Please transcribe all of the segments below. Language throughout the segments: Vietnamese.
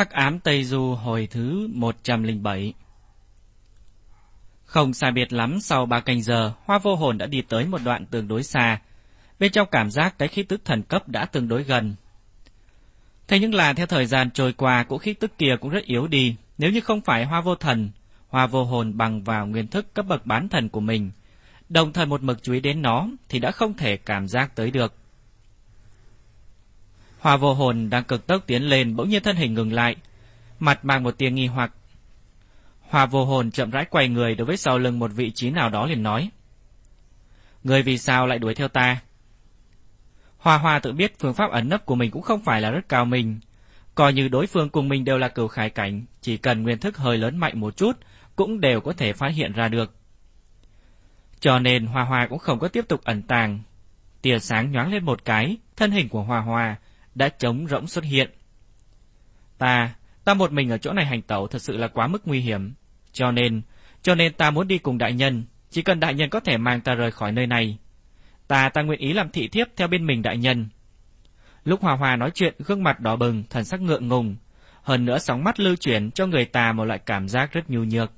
Hắc ám Tây Du hồi thứ 107 Không xa biệt lắm sau ba canh giờ, hoa vô hồn đã đi tới một đoạn tương đối xa. Bên trong cảm giác cái khí tức thần cấp đã tương đối gần. Thế nhưng là theo thời gian trôi qua, cỗ khí tức kia cũng rất yếu đi. Nếu như không phải hoa vô thần, hoa vô hồn bằng vào nguyên thức cấp bậc bán thần của mình, đồng thời một mực chú ý đến nó thì đã không thể cảm giác tới được. Hòa vô hồn đang cực tốc tiến lên bỗng nhiên thân hình ngừng lại, mặt mang một tia nghi hoặc. Hòa vô hồn chậm rãi quay người đối với sau lưng một vị trí nào đó liền nói. Người vì sao lại đuổi theo ta? Hoa hoa tự biết phương pháp ẩn nấp của mình cũng không phải là rất cao minh. Coi như đối phương cùng mình đều là cửu khải cảnh, chỉ cần nguyên thức hơi lớn mạnh một chút, cũng đều có thể phát hiện ra được. Cho nên Hoa Hoa cũng không có tiếp tục ẩn tàng. Tia sáng nhoáng lên một cái, thân hình của Hoa Hoa đã trống rỗng xuất hiện. Ta, ta một mình ở chỗ này hành tẩu thật sự là quá mức nguy hiểm. Cho nên, cho nên ta muốn đi cùng đại nhân, chỉ cần đại nhân có thể mang ta rời khỏi nơi này. Ta ta nguyện ý làm thị thiếp theo bên mình đại nhân. Lúc Hòa Hòa nói chuyện, gương mặt đỏ bừng, thần sắc ngượng ngùng, hơn nữa sóng mắt lưu chuyển cho người ta một loại cảm giác rất nhu nhược.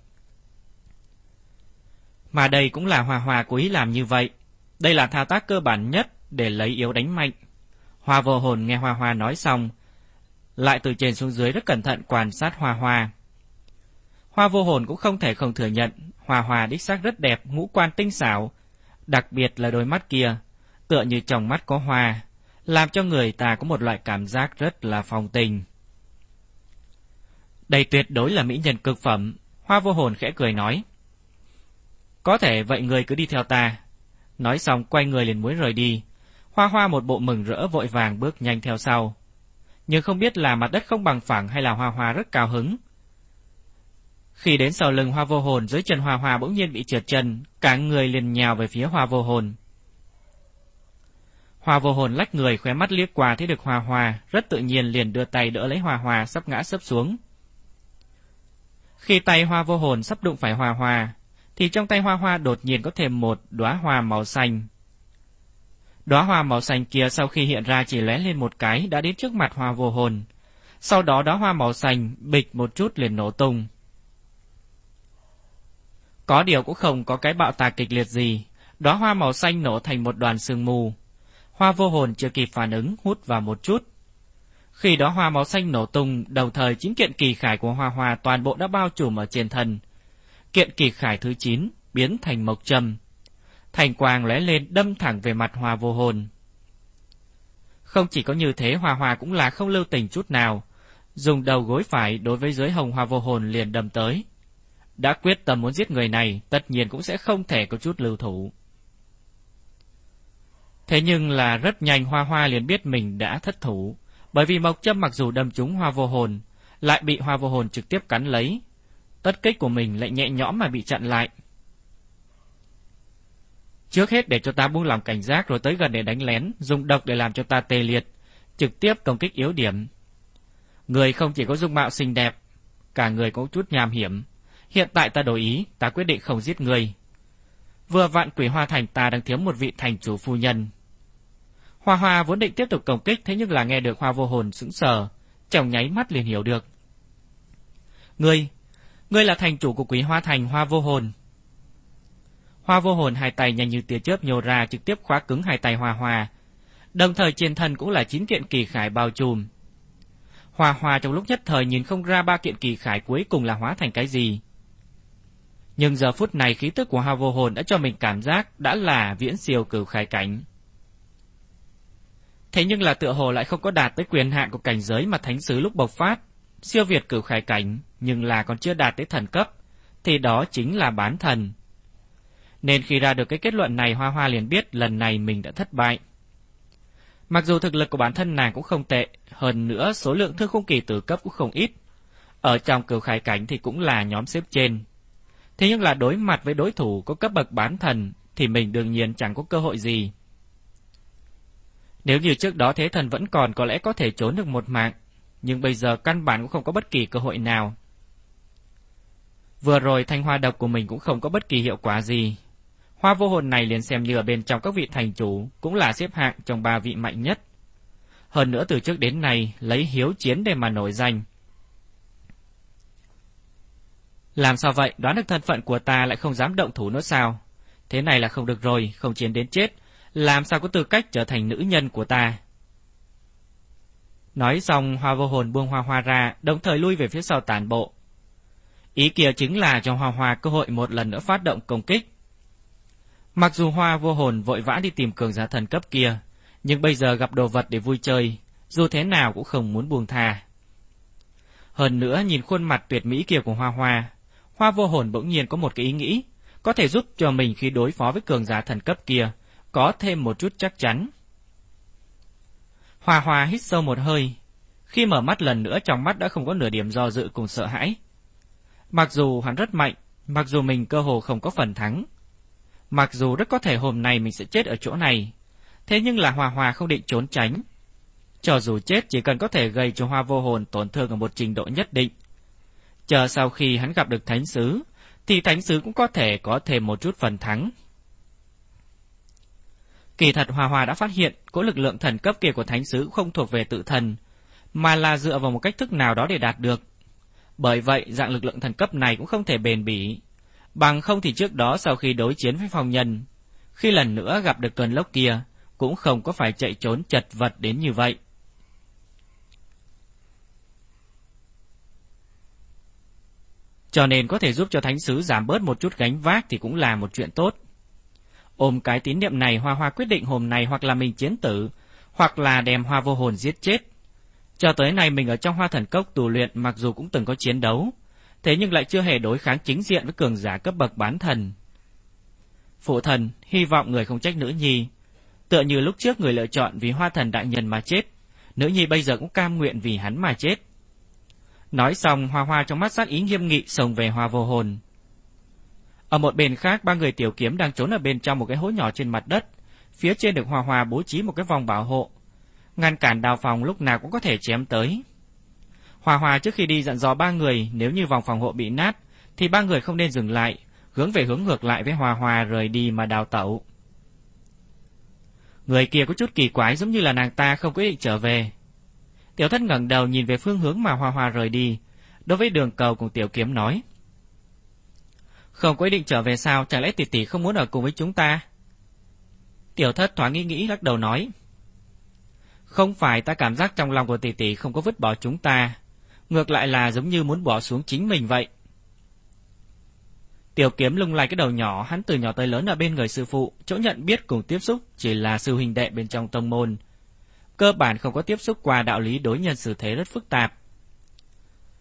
Mà đây cũng là Hòa Hòa cố ý làm như vậy. Đây là thao tác cơ bản nhất để lấy yếu đánh mạnh. Hoa vô hồn nghe Hoa Hoa nói xong, lại từ trên xuống dưới rất cẩn thận quan sát Hoa Hoa. Hoa vô hồn cũng không thể không thừa nhận, Hoa Hoa đích xác rất đẹp, ngũ quan tinh xảo, đặc biệt là đôi mắt kia, tựa như trong mắt có hoa, làm cho người ta có một loại cảm giác rất là phong tình. Đây tuyệt đối là mỹ nhân cực phẩm, Hoa vô hồn khẽ cười nói. Có thể vậy người cứ đi theo ta. Nói xong quay người liền muốn rời đi, Hoa hoa một bộ mừng rỡ vội vàng bước nhanh theo sau. Nhưng không biết là mặt đất không bằng phẳng hay là hoa hoa rất cao hứng. Khi đến sau lưng hoa vô hồn dưới chân hoa hoa bỗng nhiên bị trượt chân, cả người liền nhào về phía hoa vô hồn. Hoa vô hồn lách người khóe mắt liếc qua thấy được hoa hoa, rất tự nhiên liền đưa tay đỡ lấy hoa hoa sắp ngã sấp xuống. Khi tay hoa vô hồn sắp đụng phải hoa hoa, thì trong tay hoa hoa đột nhiên có thêm một đóa hoa màu xanh Đóa hoa màu xanh kia sau khi hiện ra chỉ lóe lên một cái đã đến trước mặt hoa vô hồn. Sau đó đóa hoa màu xanh bịch một chút liền nổ tung. Có điều cũng không có cái bạo tạc kịch liệt gì, đóa hoa màu xanh nổ thành một đoàn sương mù. Hoa vô hồn chưa kịp phản ứng hút vào một chút. Khi đó hoa màu xanh nổ tung, đồng thời chính kiện kỳ khải của hoa hoa toàn bộ đã bao trùm ở trên thân. Kiện kỳ khải thứ 9 biến thành mộc trầm, thành quang lóe lên đâm thẳng về mặt hòa vô hồn. Không chỉ có như thế hòa hòa cũng là không lưu tình chút nào, dùng đầu gối phải đối với dưới hồng hòa vô hồn liền đâm tới. Đã quyết tâm muốn giết người này, tất nhiên cũng sẽ không thể có chút lưu thủ. Thế nhưng là rất nhanh hoa hoa liền biết mình đã thất thủ, bởi vì mộc châm mặc dù đâm trúng hoa vô hồn, lại bị hoa vô hồn trực tiếp cắn lấy. Tất kích của mình lại nhẹ nhõm mà bị chặn lại, Trước hết để cho ta buông lòng cảnh giác rồi tới gần để đánh lén, dùng độc để làm cho ta tê liệt, trực tiếp công kích yếu điểm. Người không chỉ có dung mạo xinh đẹp, cả người có chút nham hiểm. Hiện tại ta đổi ý, ta quyết định không giết người. Vừa vạn quỷ hoa thành ta đang thiếu một vị thành chủ phu nhân. Hoa hoa vốn định tiếp tục công kích thế nhưng là nghe được hoa vô hồn sững sờ, chồng nháy mắt liền hiểu được. Ngươi, ngươi là thành chủ của quý hoa thành hoa vô hồn. Hoa vô hồn hai tay nhanh như tia chớp nhô ra trực tiếp khóa cứng hai tay Hoa Hoa. Đồng thời trên thân cũng là chín kiện kỳ khải bao trùm. Hoa Hoa trong lúc nhất thời nhìn không ra ba kiện kỳ khải cuối cùng là hóa thành cái gì. Nhưng giờ phút này khí tức của Hoa vô hồn đã cho mình cảm giác đã là viễn siêu cửu khải cảnh. Thế nhưng là tựa hồ lại không có đạt tới quyền hạn của cảnh giới mà thánh sứ lúc bộc phát, siêu việt cửu khải cảnh, nhưng là còn chưa đạt tới thần cấp, thì đó chính là bán thần. Nên khi ra được cái kết luận này Hoa Hoa liền biết lần này mình đã thất bại. Mặc dù thực lực của bản thân nàng cũng không tệ, hơn nữa số lượng thương khung kỳ tử cấp cũng không ít. Ở trong cửu khải cảnh thì cũng là nhóm xếp trên. Thế nhưng là đối mặt với đối thủ có cấp bậc bán thần thì mình đương nhiên chẳng có cơ hội gì. Nếu như trước đó thế thần vẫn còn có lẽ có thể trốn được một mạng, nhưng bây giờ căn bản cũng không có bất kỳ cơ hội nào. Vừa rồi thanh hoa độc của mình cũng không có bất kỳ hiệu quả gì, Hoa vô hồn này liền xem như ở bên trong các vị thành chủ, cũng là xếp hạng trong ba vị mạnh nhất. Hơn nữa từ trước đến nay, lấy hiếu chiến để mà nổi danh. Làm sao vậy, đoán được thân phận của ta lại không dám động thủ nữa sao? Thế này là không được rồi, không chiến đến chết. Làm sao có tư cách trở thành nữ nhân của ta? Nói xong, hoa vô hồn buông hoa hoa ra, đồng thời lui về phía sau tàn bộ. Ý kia chính là cho hoa hoa cơ hội một lần nữa phát động công kích. Mặc dù hoa vô hồn vội vã đi tìm cường giả thần cấp kia, nhưng bây giờ gặp đồ vật để vui chơi, dù thế nào cũng không muốn buông tha. Hơn nữa nhìn khuôn mặt tuyệt mỹ kia của hoa hoa, hoa vô hồn bỗng nhiên có một cái ý nghĩ, có thể giúp cho mình khi đối phó với cường giả thần cấp kia, có thêm một chút chắc chắn. Hoa hoa hít sâu một hơi, khi mở mắt lần nữa trong mắt đã không có nửa điểm do dự cùng sợ hãi. Mặc dù hắn rất mạnh, mặc dù mình cơ hồ không có phần thắng, mặc dù rất có thể hôm nay mình sẽ chết ở chỗ này, thế nhưng là hòa hòa không định trốn tránh. Cho dù chết chỉ cần có thể gây cho Hoa vô hồn tổn thương ở một trình độ nhất định. Chờ sau khi hắn gặp được Thánh Sứ, thì Thánh Sứ cũng có thể có thêm một chút phần thắng. Kỳ thật hòa hòa đã phát hiện cỗ lực lượng thần cấp kia của Thánh Sứ không thuộc về tự thần, mà là dựa vào một cách thức nào đó để đạt được. Bởi vậy, dạng lực lượng thần cấp này cũng không thể bền bỉ. Bằng không thì trước đó sau khi đối chiến với phong nhân, khi lần nữa gặp được cơn lốc kia, cũng không có phải chạy trốn chật vật đến như vậy. Cho nên có thể giúp cho thánh sứ giảm bớt một chút gánh vác thì cũng là một chuyện tốt. Ôm cái tín niệm này Hoa Hoa quyết định hôm nay hoặc là mình chiến tử, hoặc là đem Hoa vô hồn giết chết. Cho tới nay mình ở trong Hoa Thần Cốc tù luyện mặc dù cũng từng có chiến đấu, thế nhưng lại chưa hề đối kháng chính diện với cường giả cấp bậc bán thần. Phụ thần, hy vọng người không trách nữ nhi. Tựa như lúc trước người lựa chọn vì Hoa Thần đại nhân mà chết, nữ nhi bây giờ cũng cam nguyện vì hắn mà chết. Nói xong, Hoa Hoa trong mắt sát ý nghiêm nghị sồng về Hoa vô hồn. Ở một bên khác, ba người tiểu kiếm đang trốn ở bên trong một cái hố nhỏ trên mặt đất. Phía trên được Hoa Hoa bố trí một cái vòng bảo hộ, ngăn cản đào phòng lúc nào cũng có thể chém tới. Hòa Hòa trước khi đi dặn dò ba người nếu như vòng phòng hộ bị nát, thì ba người không nên dừng lại, hướng về hướng ngược lại với Hòa Hòa rời đi mà đào tẩu. Người kia có chút kỳ quái giống như là nàng ta không quyết định trở về. Tiểu thất ngẩng đầu nhìn về phương hướng mà Hòa Hòa rời đi, đối với đường cầu cùng tiểu kiếm nói. Không quyết định trở về sao, chẳng lẽ tỷ tỷ không muốn ở cùng với chúng ta? Tiểu thất thoáng nghĩ nghĩ lắc đầu nói. Không phải ta cảm giác trong lòng của tỷ tỷ không có vứt bỏ chúng ta, ngược lại là giống như muốn bỏ xuống chính mình vậy. Tiểu kiếm lung lay cái đầu nhỏ, hắn từ nhỏ tới lớn ở bên người sư phụ, chỗ nhận biết cùng tiếp xúc chỉ là sư huynh đệ bên trong tông môn. Cơ bản không có tiếp xúc qua đạo lý đối nhân xử thế rất phức tạp.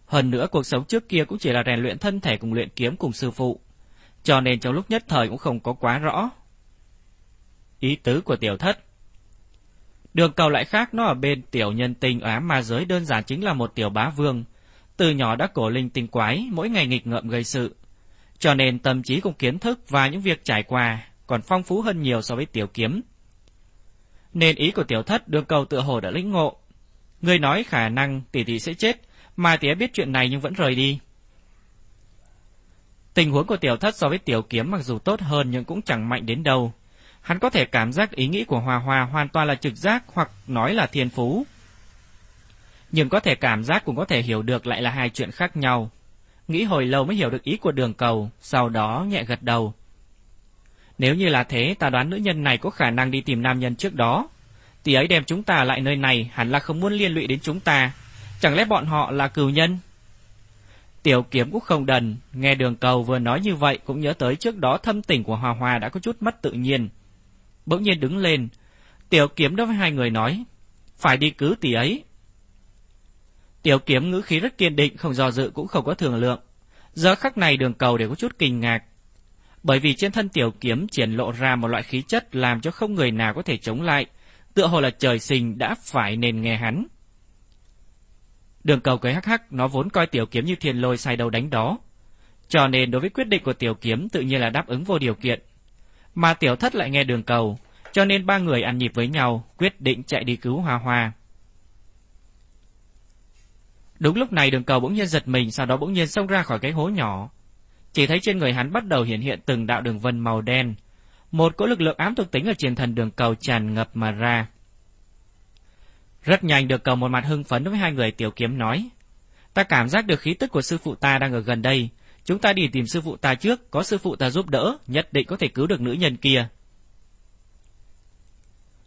Hơn nữa cuộc sống trước kia cũng chỉ là rèn luyện thân thể cùng luyện kiếm cùng sư phụ, cho nên trong lúc nhất thời cũng không có quá rõ. Ý tứ của tiểu thất Đường cầu lại khác nó ở bên tiểu nhân tình ở ám ma giới đơn giản chính là một tiểu bá vương. Từ nhỏ đã cổ linh tinh quái, mỗi ngày nghịch ngợm gây sự. Cho nên tâm trí cùng kiến thức và những việc trải qua còn phong phú hơn nhiều so với tiểu kiếm. Nên ý của tiểu thất đường cầu tự hồ đã lĩnh ngộ. Người nói khả năng tỷ tỷ sẽ chết, mà tía biết chuyện này nhưng vẫn rời đi. Tình huống của tiểu thất so với tiểu kiếm mặc dù tốt hơn nhưng cũng chẳng mạnh đến đâu. Hắn có thể cảm giác ý nghĩ của Hòa Hòa hoàn toàn là trực giác hoặc nói là thiên phú. Nhưng có thể cảm giác cũng có thể hiểu được lại là hai chuyện khác nhau. Nghĩ hồi lâu mới hiểu được ý của đường cầu, sau đó nhẹ gật đầu. Nếu như là thế, ta đoán nữ nhân này có khả năng đi tìm nam nhân trước đó. Tỷ ấy đem chúng ta lại nơi này hẳn là không muốn liên lụy đến chúng ta. Chẳng lẽ bọn họ là cừu nhân? Tiểu kiếm cũng không đần, nghe đường cầu vừa nói như vậy cũng nhớ tới trước đó thâm tình của Hòa Hòa đã có chút mất tự nhiên. Bỗng nhiên đứng lên, tiểu kiếm đối với hai người nói, phải đi cứu tỷ ấy. Tiểu kiếm ngữ khí rất kiên định, không do dự cũng không có thường lượng. Giờ khắc này đường cầu đều có chút kinh ngạc. Bởi vì trên thân tiểu kiếm triển lộ ra một loại khí chất làm cho không người nào có thể chống lại, tựa hồ là trời sinh đã phải nên nghe hắn. Đường cầu cười hắc hắc, nó vốn coi tiểu kiếm như thiên lôi sai đầu đánh đó. Cho nên đối với quyết định của tiểu kiếm tự nhiên là đáp ứng vô điều kiện. Mà tiểu thất lại nghe đường cầu, cho nên ba người ăn nhịp với nhau, quyết định chạy đi cứu Hoa Hoa. Đúng lúc này đường cầu bỗng nhiên giật mình, sau đó bỗng nhiên xông ra khỏi cái hố nhỏ. Chỉ thấy trên người hắn bắt đầu hiện hiện từng đạo đường vân màu đen. Một cỗ lực lượng ám thuộc tính ở trên thần đường cầu tràn ngập mà ra. Rất nhanh được cầu một mặt hưng phấn với hai người tiểu kiếm nói. Ta cảm giác được khí tức của sư phụ ta đang ở gần đây, Chúng ta đi tìm sư phụ ta trước, có sư phụ ta giúp đỡ, nhất định có thể cứu được nữ nhân kia.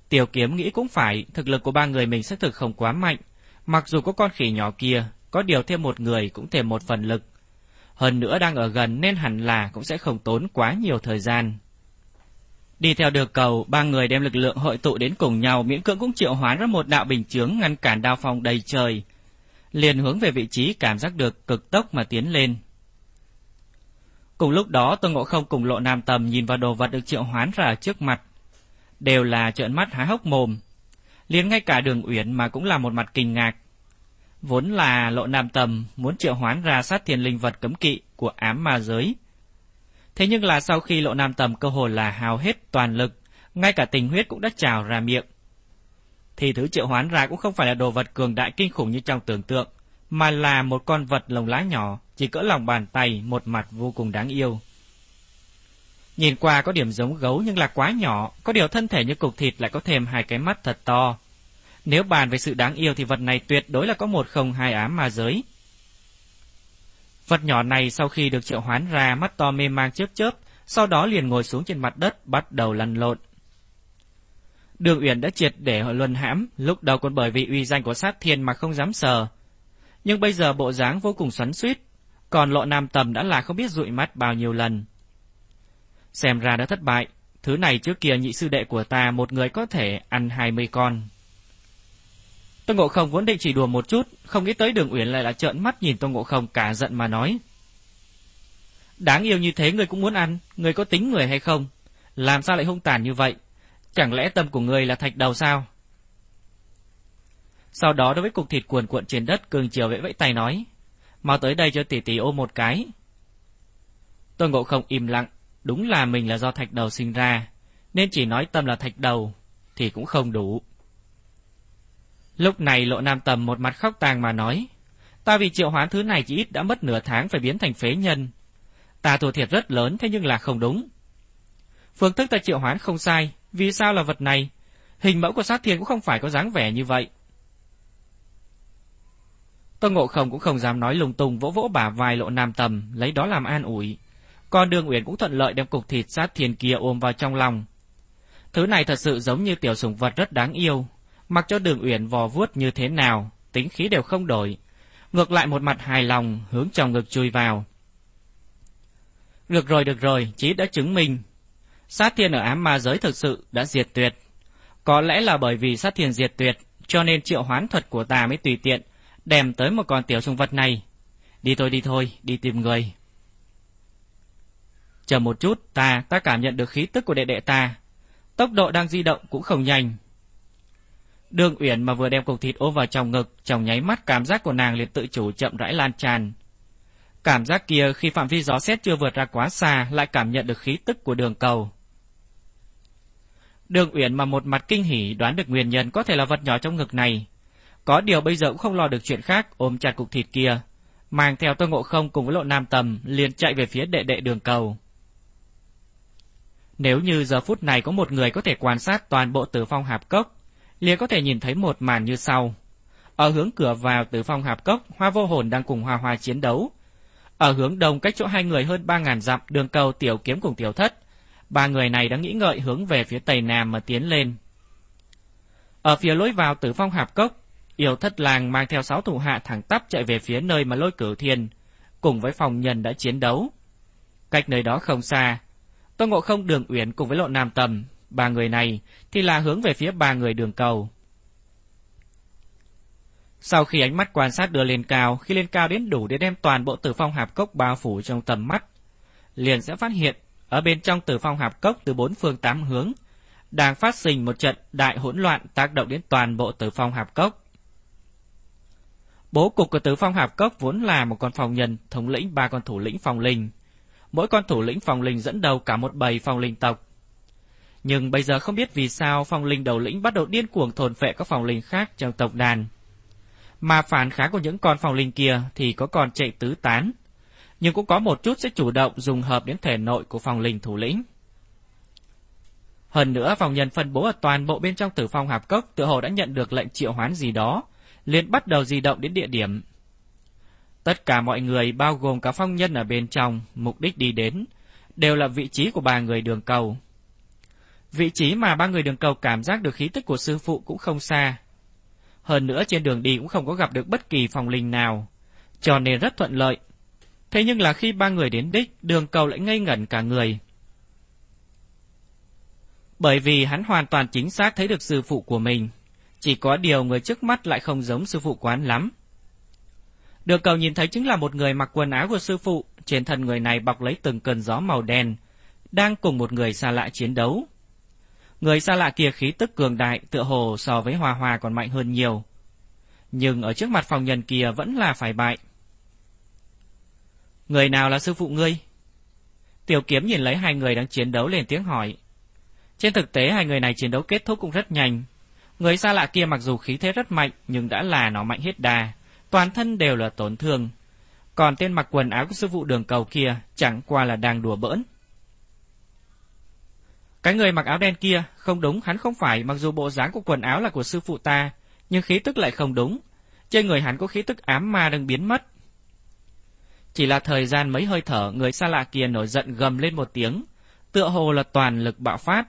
Tiểu kiếm nghĩ cũng phải, thực lực của ba người mình xác thực không quá mạnh. Mặc dù có con khỉ nhỏ kia, có điều thêm một người cũng thêm một phần lực. Hơn nữa đang ở gần nên hẳn là cũng sẽ không tốn quá nhiều thời gian. Đi theo đường cầu, ba người đem lực lượng hội tụ đến cùng nhau miễn cưỡng cũng triệu hoán ra một đạo bình chướng ngăn cản đao phong đầy trời. Liền hướng về vị trí cảm giác được cực tốc mà tiến lên. Cùng lúc đó Tôn Ngộ Không cùng Lộ Nam Tầm nhìn vào đồ vật được triệu hoán ra trước mặt. Đều là trợn mắt há hốc mồm. Liền ngay cả đường Uyển mà cũng là một mặt kinh ngạc. Vốn là Lộ Nam Tầm muốn triệu hoán ra sát thiên linh vật cấm kỵ của ám ma giới. Thế nhưng là sau khi Lộ Nam Tầm cơ hồ là hào hết toàn lực, ngay cả tình huyết cũng đã trào ra miệng. Thì thứ triệu hoán ra cũng không phải là đồ vật cường đại kinh khủng như trong tưởng tượng, mà là một con vật lồng lá nhỏ, chỉ cỡ lòng bàn tay, một mặt vô cùng đáng yêu. Nhìn qua có điểm giống gấu nhưng là quá nhỏ, có điều thân thể như cục thịt lại có thêm hai cái mắt thật to. Nếu bàn về sự đáng yêu thì vật này tuyệt đối là có một không hai ám ma giới. Vật nhỏ này sau khi được triệu hoán ra mắt to mê mang chớp chớp, sau đó liền ngồi xuống trên mặt đất bắt đầu lăn lộn. Đường Uyển đã triệt để luân hãm, lúc đầu còn bởi vì uy danh của sát thiên mà không dám sờ. Nhưng bây giờ bộ dáng vô cùng xoắn suýt, còn lộ nam tầm đã là không biết dụi mắt bao nhiêu lần. Xem ra đã thất bại, thứ này trước kia nhị sư đệ của ta một người có thể ăn hai mươi con. Tôn Ngộ Không vốn định chỉ đùa một chút, không nghĩ tới Đường Uyển lại là trợn mắt nhìn Tôn Ngộ Không cả giận mà nói: "Đáng yêu như thế người cũng muốn ăn, người có tính người hay không? Làm sao lại hung tàn như vậy? Chẳng lẽ tâm của người là thạch đầu sao?" Sau đó đối với cục thịt cuồn cuộn trên đất, cường chiều vẫy vẫy tay nói: "Mau tới đây cho tỷ tỷ ôm một cái." Tôn Ngộ Không im lặng, đúng là mình là do thạch đầu sinh ra, nên chỉ nói tâm là thạch đầu thì cũng không đủ. Lúc này lộ nam tầm một mặt khóc tang mà nói, ta vì triệu hoán thứ này chỉ ít đã mất nửa tháng phải biến thành phế nhân. Ta thua thiệt rất lớn thế nhưng là không đúng. Phương thức ta triệu hoán không sai, vì sao là vật này? Hình mẫu của sát thiên cũng không phải có dáng vẻ như vậy. Tôn Ngộ Không cũng không dám nói lung tung vỗ vỗ bả vai lộ nam tầm, lấy đó làm an ủi. Còn Đường Uyển cũng thuận lợi đem cục thịt sát thiên kia ôm vào trong lòng. Thứ này thật sự giống như tiểu sủng vật rất đáng yêu, mặc cho đường uyển vò vuốt như thế nào, tính khí đều không đổi. Ngược lại một mặt hài lòng, hướng trong ngực chui vào. Được rồi, được rồi, chí đã chứng minh. Sát thiên ở ám ma giới thực sự đã diệt tuyệt. Có lẽ là bởi vì sát thiên diệt tuyệt, cho nên triệu hoán thuật của ta mới tùy tiện, đem tới một con tiểu sùng vật này. Đi thôi đi thôi, đi tìm người. Chờ một chút, ta, ta cảm nhận được khí tức của đệ đệ ta. Tốc độ đang di động cũng không nhanh, Đường Uyển mà vừa đem cục thịt ôm vào trong ngực, trong nháy mắt cảm giác của nàng liền tự chủ chậm rãi lan tràn. Cảm giác kia khi phạm vi gió xét chưa vượt ra quá xa, lại cảm nhận được khí tức của đường cầu. Đường Uyển mà một mặt kinh hỉ đoán được nguyên nhân có thể là vật nhỏ trong ngực này. Có điều bây giờ cũng không lo được chuyện khác, ôm chặt cục thịt kia, mang theo tôi Ngộ Không cùng với Lộ Nam Tầm liền chạy về phía đệ đệ đường cầu. Nếu như giờ phút này có một người có thể quan sát toàn bộ tử phong hạp cốc, liền có thể nhìn thấy một màn như sau. Ở hướng cửa vào tử phong hạp cốc, hoa vô hồn đang cùng hoa hoa chiến đấu. Ở hướng đông cách chỗ hai người hơn ba ngàn dặm đường cầu tiểu kiếm cùng tiểu thất. Ba người này đang nghĩ ngợi hướng về phía tây nam mà tiến lên. Ở phía lối vào tử phong hạp cốc, yêu thất làng mang theo sáu thủ hạ thẳng tắp chạy về phía nơi mà lôi cửu thiên, cùng với phòng nhân đã chiến đấu. Cách nơi đó không xa, Tô Ngộ Không Đường Uyển cùng với Lộ Nam Tầm ba người này thì là hướng về phía ba người đường cầu. Sau khi ánh mắt quan sát đưa lên cao, khi lên cao đến đủ để đem toàn bộ tử phong hạp cốc bao phủ trong tầm mắt, liền sẽ phát hiện ở bên trong tử phong hạp cốc từ bốn phương tám hướng đang phát sinh một trận đại hỗn loạn tác động đến toàn bộ tử phong hạp cốc. Bố cục của tử phong hạp cốc vốn là một con phòng nhân thống lĩnh ba con thủ lĩnh phòng linh. Mỗi con thủ lĩnh phòng linh dẫn đầu cả một bầy phòng linh tộc. Nhưng bây giờ không biết vì sao phòng linh đầu lĩnh bắt đầu điên cuồng thồn phệ các phòng linh khác trong tộc đàn. Mà phản kháng của những con phòng linh kia thì có còn chạy tứ tán. Nhưng cũng có một chút sẽ chủ động dùng hợp đến thể nội của phòng linh thủ lĩnh. Hơn nữa phòng nhân phân bố ở toàn bộ bên trong tử phong hạp cốc tự hồ đã nhận được lệnh triệu hoán gì đó, liền bắt đầu di động đến địa điểm. Tất cả mọi người, bao gồm cả phong nhân ở bên trong, mục đích đi đến, đều là vị trí của ba người đường cầu. Vị trí mà ba người đường cầu cảm giác được khí tức của sư phụ cũng không xa. Hơn nữa trên đường đi cũng không có gặp được bất kỳ phòng linh nào, cho nên rất thuận lợi. Thế nhưng là khi ba người đến đích, đường cầu lại ngây ngẩn cả người. Bởi vì hắn hoàn toàn chính xác thấy được sư phụ của mình, chỉ có điều người trước mắt lại không giống sư phụ quán lắm. được cầu nhìn thấy chính là một người mặc quần áo của sư phụ, trên thân người này bọc lấy từng cơn gió màu đen, đang cùng một người xa lạ chiến đấu. Người xa lạ kia khí tức cường đại, tựa hồ so với Hoa Hoa còn mạnh hơn nhiều. Nhưng ở trước mặt phòng nhân kia vẫn là phải bại. Người nào là sư phụ ngươi? Tiểu kiếm nhìn lấy hai người đang chiến đấu lên tiếng hỏi. Trên thực tế hai người này chiến đấu kết thúc cũng rất nhanh. Người xa lạ kia mặc dù khí thế rất mạnh nhưng đã là nó mạnh hết đà, toàn thân đều là tổn thương. Còn tên mặc quần áo của sư phụ đường cầu kia chẳng qua là đang đùa bỡn. Cái người mặc áo đen kia, không đúng, hắn không phải, mặc dù bộ dáng của quần áo là của sư phụ ta, nhưng khí tức lại không đúng. Trên người hắn có khí tức ám ma đang biến mất. Chỉ là thời gian mấy hơi thở, người xa lạ kia nổi giận gầm lên một tiếng, tựa hồ là toàn lực bạo phát.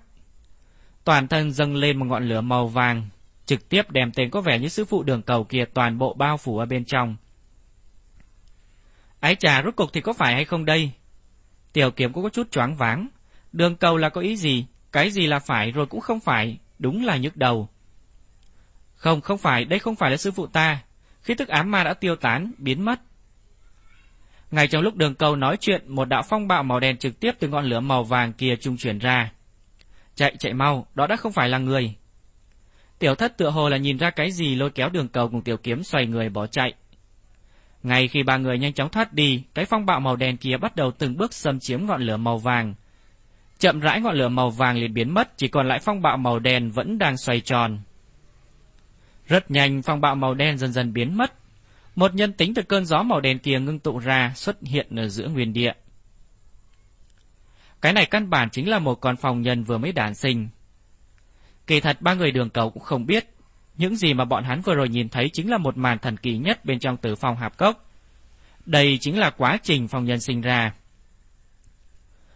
Toàn thân dâng lên một ngọn lửa màu vàng, trực tiếp đem tên có vẻ như sư phụ đường cầu kia toàn bộ bao phủ ở bên trong. Ái trà rốt cục thì có phải hay không đây? Tiểu kiếm cũng có chút choáng váng. Đường cầu là có ý gì? Cái gì là phải rồi cũng không phải, đúng là nhức đầu. Không, không phải, đây không phải là sư phụ ta. Khi tức ám ma đã tiêu tán, biến mất. Ngay trong lúc đường cầu nói chuyện, một đạo phong bạo màu đen trực tiếp từ ngọn lửa màu vàng kia trung chuyển ra. Chạy, chạy mau, đó đã không phải là người. Tiểu thất tựa hồ là nhìn ra cái gì lôi kéo đường cầu cùng tiểu kiếm xoay người bỏ chạy. Ngay khi ba người nhanh chóng thoát đi, cái phong bạo màu đen kia bắt đầu từng bước xâm chiếm ngọn lửa màu vàng. Chậm rãi ngọn lửa màu vàng liền biến mất, chỉ còn lại phong bạo màu đen vẫn đang xoay tròn. Rất nhanh, phong bạo màu đen dần dần biến mất. Một nhân tính từ cơn gió màu đen kia ngưng tụ ra, xuất hiện ở giữa nguyên địa. Cái này căn bản chính là một con phòng nhân vừa mới đản sinh. Kỳ thật ba người đường cầu cũng không biết, những gì mà bọn hắn vừa rồi nhìn thấy chính là một màn thần kỳ nhất bên trong tử phòng hạp cốc. Đây chính là quá trình phòng nhân sinh ra.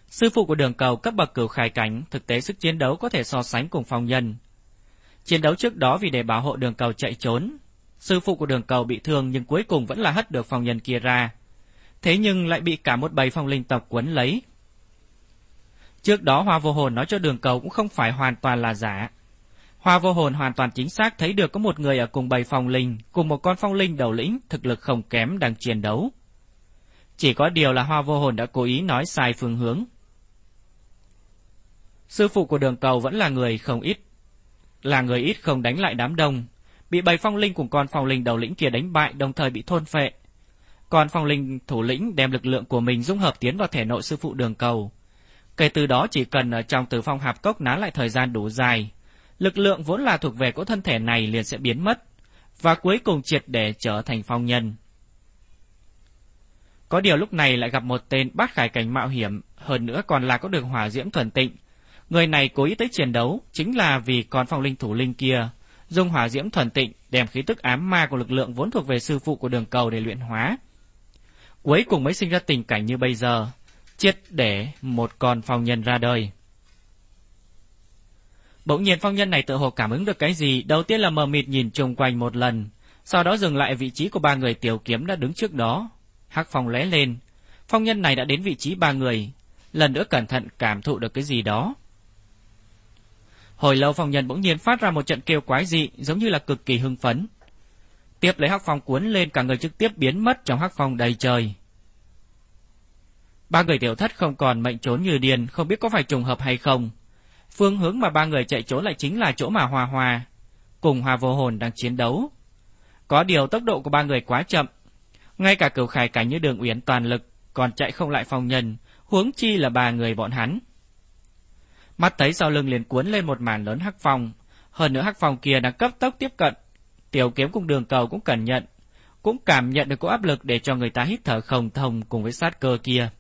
Sư phụ của đường cầu cấp bậc cửu khai cảnh, thực tế sức chiến đấu có thể so sánh cùng phòng nhân. Chiến đấu trước đó vì để bảo hộ đường cầu chạy trốn, sư phụ của đường cầu bị thương nhưng cuối cùng vẫn là hất được phòng nhân kia ra. Thế nhưng lại bị cả một bầy phong linh tộc quấn lấy. Trước đó Hoa Vô Hồn nói cho đường cầu cũng không phải hoàn toàn là giả. Hoa vô hồn hoàn toàn chính xác thấy được có một người ở cùng bầy phong linh, cùng một con phong linh đầu lĩnh, thực lực không kém đang chiến đấu. Chỉ có điều là hoa vô hồn đã cố ý nói sai phương hướng. Sư phụ của đường cầu vẫn là người không ít. Là người ít không đánh lại đám đông, bị bầy phong linh cùng con phong linh đầu lĩnh kia đánh bại đồng thời bị thôn phệ. Còn phong linh thủ lĩnh đem lực lượng của mình dung hợp tiến vào thể nội sư phụ đường cầu. Kể từ đó chỉ cần ở trong tử phong hạp cốc nán lại thời gian đủ dài, lực lượng vốn là thuộc về của thân thể này liền sẽ biến mất, và cuối cùng triệt để trở thành phong nhân. Có điều lúc này lại gặp một tên bát khải cảnh mạo hiểm, hơn nữa còn là có đường hỏa diễm thuần tịnh. Người này cố ý tới chiến đấu, chính là vì con phong linh thủ linh kia, dùng hỏa diễm thuần tịnh đem khí tức ám ma của lực lượng vốn thuộc về sư phụ của đường cầu để luyện hóa. Cuối cùng mới sinh ra tình cảnh như bây giờ, chết để một con phong nhân ra đời. Bỗng nhiên phong nhân này tự hồ cảm ứng được cái gì, đầu tiên là mờ mịt nhìn chung quanh một lần, sau đó dừng lại vị trí của ba người tiểu kiếm đã đứng trước đó. Hắc phong lóe lên, phong nhân này đã đến vị trí ba người, lần nữa cẩn thận cảm thụ được cái gì đó. Hồi lâu phong nhân bỗng nhiên phát ra một trận kêu quái dị, giống như là cực kỳ hưng phấn. Tiếp lấy hắc phong cuốn lên cả người trực tiếp biến mất trong hắc phong đầy trời. Ba người tiểu thất không còn mệnh trốn như điên, không biết có phải trùng hợp hay không. Phương hướng mà ba người chạy trốn lại chính là chỗ mà Hòa Hòa cùng Hòa Vô Hồn đang chiến đấu. Có điều tốc độ của ba người quá chậm, ngay cả cửu khải cảnh như Đường Uyển toàn lực còn chạy không lại phòng nhân, huống chi là ba người bọn hắn. Mắt thấy sau lưng liền cuốn lên một màn lớn hắc phong, hơn nữa hắc phong kia đang cấp tốc tiếp cận, tiểu kiếm cùng đường cầu cũng cẩn nhận, cũng cảm nhận được có áp lực để cho người ta hít thở không thông cùng với sát cơ kia.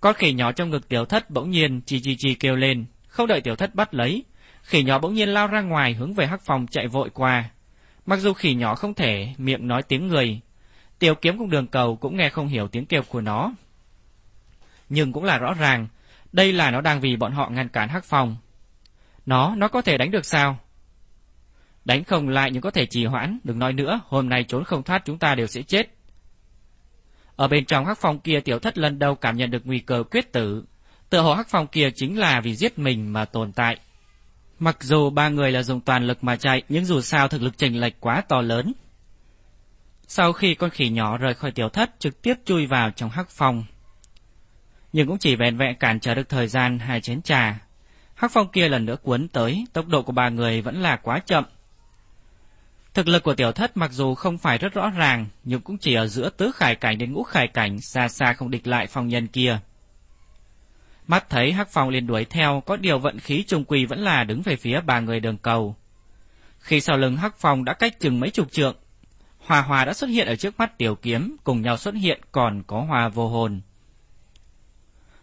Con khỉ nhỏ trong ngực tiểu thất bỗng nhiên chỉ chỉ chỉ kêu lên, không đợi tiểu thất bắt lấy. Khỉ nhỏ bỗng nhiên lao ra ngoài hướng về hắc phòng chạy vội qua. Mặc dù khỉ nhỏ không thể miệng nói tiếng người, Tiểu kiếm cùng đường cầu cũng nghe không hiểu tiếng kêu của nó. Nhưng cũng là rõ ràng, đây là nó đang vì bọn họ ngăn cản hắc Phòng. Nó, nó có thể đánh được sao? Đánh không lại nhưng có thể trì hoãn, đừng nói nữa, hôm nay trốn không thoát chúng ta đều sẽ chết. Ở bên trong hắc phong kia tiểu thất lần đầu cảm nhận được nguy cơ quyết tử. Tựa hồ hắc phong kia chính là vì giết mình mà tồn tại. Mặc dù ba người là dùng toàn lực mà chạy, nhưng dù sao thực lực chênh lệch quá to lớn. Sau khi con khỉ nhỏ rời khỏi tiểu thất, trực tiếp chui vào trong hắc phong. Nhưng cũng chỉ vẹn vẹn cản trở được thời gian hai chén trà. Hắc phong kia lần nữa cuốn tới, tốc độ của ba người vẫn là quá chậm. Thực lực của tiểu thất mặc dù không phải rất rõ ràng, nhưng cũng chỉ ở giữa tứ khải cảnh đến ngũ khải cảnh, xa xa không địch lại phong nhân kia. Mắt thấy Hắc Phong liền đuổi theo, có điều vận khí trung quỳ vẫn là đứng về phía ba người đường cầu. Khi sau lưng Hắc Phong đã cách chừng mấy chục trượng, Hòa Hòa đã xuất hiện ở trước mắt Tiểu Kiếm, cùng nhau xuất hiện còn có hòa Vô Hồn.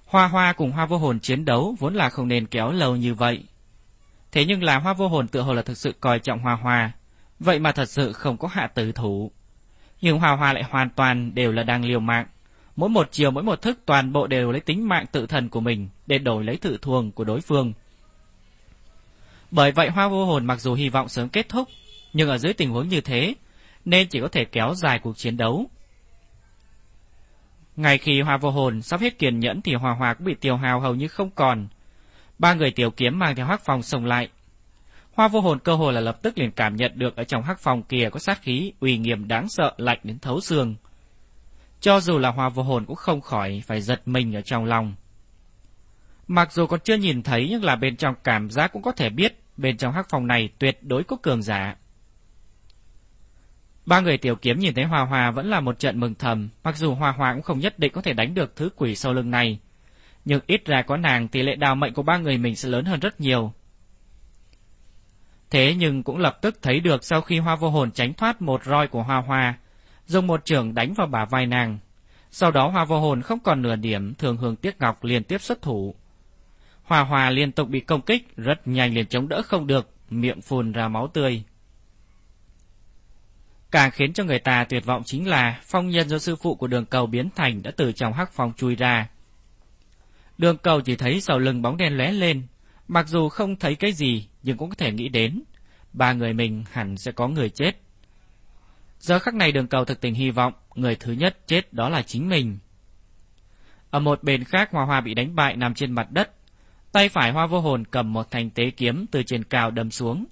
Hoa Hoa cùng Hoa Vô Hồn chiến đấu vốn là không nên kéo lâu như vậy. Thế nhưng là Hoa Vô Hồn tự hồ là thực sự coi trọng Hoa Hoa, vậy mà thật sự không có hạ tử thủ. Nhưng hòa hòa lại hoàn toàn đều là đang liều mạng. Mỗi một chiều mỗi một thức toàn bộ đều lấy tính mạng tự thần của mình để đổi lấy tự thuồng của đối phương. Bởi vậy Hoa Vô Hồn mặc dù hy vọng sớm kết thúc, nhưng ở dưới tình huống như thế, nên chỉ có thể kéo dài cuộc chiến đấu. Ngay khi Hoa Vô Hồn sắp hết kiên nhẫn thì hòa hòa cũng bị tiêu hào hầu như không còn. Ba người tiểu kiếm mang theo hắc phong xông lại. Hoa Vô Hồn cơ hồ là lập tức liền cảm nhận được ở trong hắc phòng kia có sát khí uy nghiêm đáng sợ lạnh đến thấu xương. Cho dù là Hoa Vô Hồn cũng không khỏi phải giật mình ở trong lòng. Mặc dù còn chưa nhìn thấy nhưng là bên trong cảm giác cũng có thể biết bên trong hắc phòng này tuyệt đối có cường giả. Ba người tiểu kiếm nhìn thấy Hoa Hoa vẫn là một trận mừng thầm, mặc dù Hoa Hoa cũng không nhất định có thể đánh được thứ quỷ sau lưng này. Nhưng ít ra có nàng tỷ lệ đào mệnh của ba người mình sẽ lớn hơn rất nhiều. Thế nhưng cũng lập tức thấy được sau khi Hoa Vô Hồn tránh thoát một roi của Hoa Hoa, dùng một trường đánh vào bả vai nàng. Sau đó Hoa Vô Hồn không còn nửa điểm, thường hưởng tiếc ngọc liên tiếp xuất thủ. Hoa Hoa liên tục bị công kích, rất nhanh liền chống đỡ không được, miệng phun ra máu tươi. Càng khiến cho người ta tuyệt vọng chính là phong nhân do sư phụ của đường cầu biến thành đã từ trong hắc phòng chui ra. Đường cầu chỉ thấy sau lưng bóng đen lóe lên, mặc dù không thấy cái gì nhưng cũng có thể nghĩ đến, ba người mình hẳn sẽ có người chết. Giờ khắc này đường cầu thực tình hy vọng người thứ nhất chết đó là chính mình. Ở một bên khác Hoa Hoa bị đánh bại nằm trên mặt đất, tay phải Hoa Vô Hồn cầm một thanh tế kiếm từ trên cao đâm xuống,